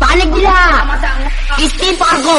Balik gila, Istighfar go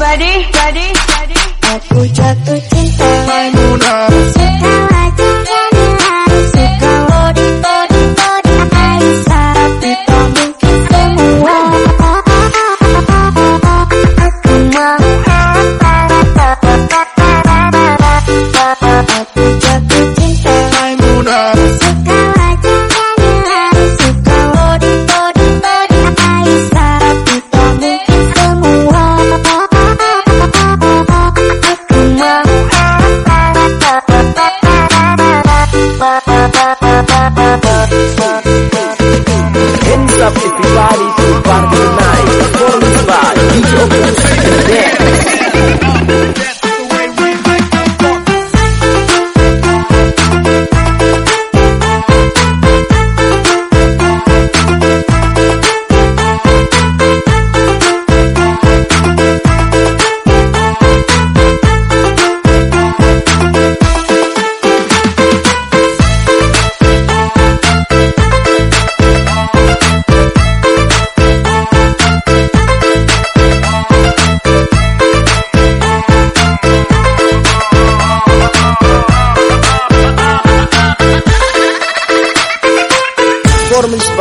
ready?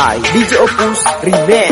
by DJ Opus Remix.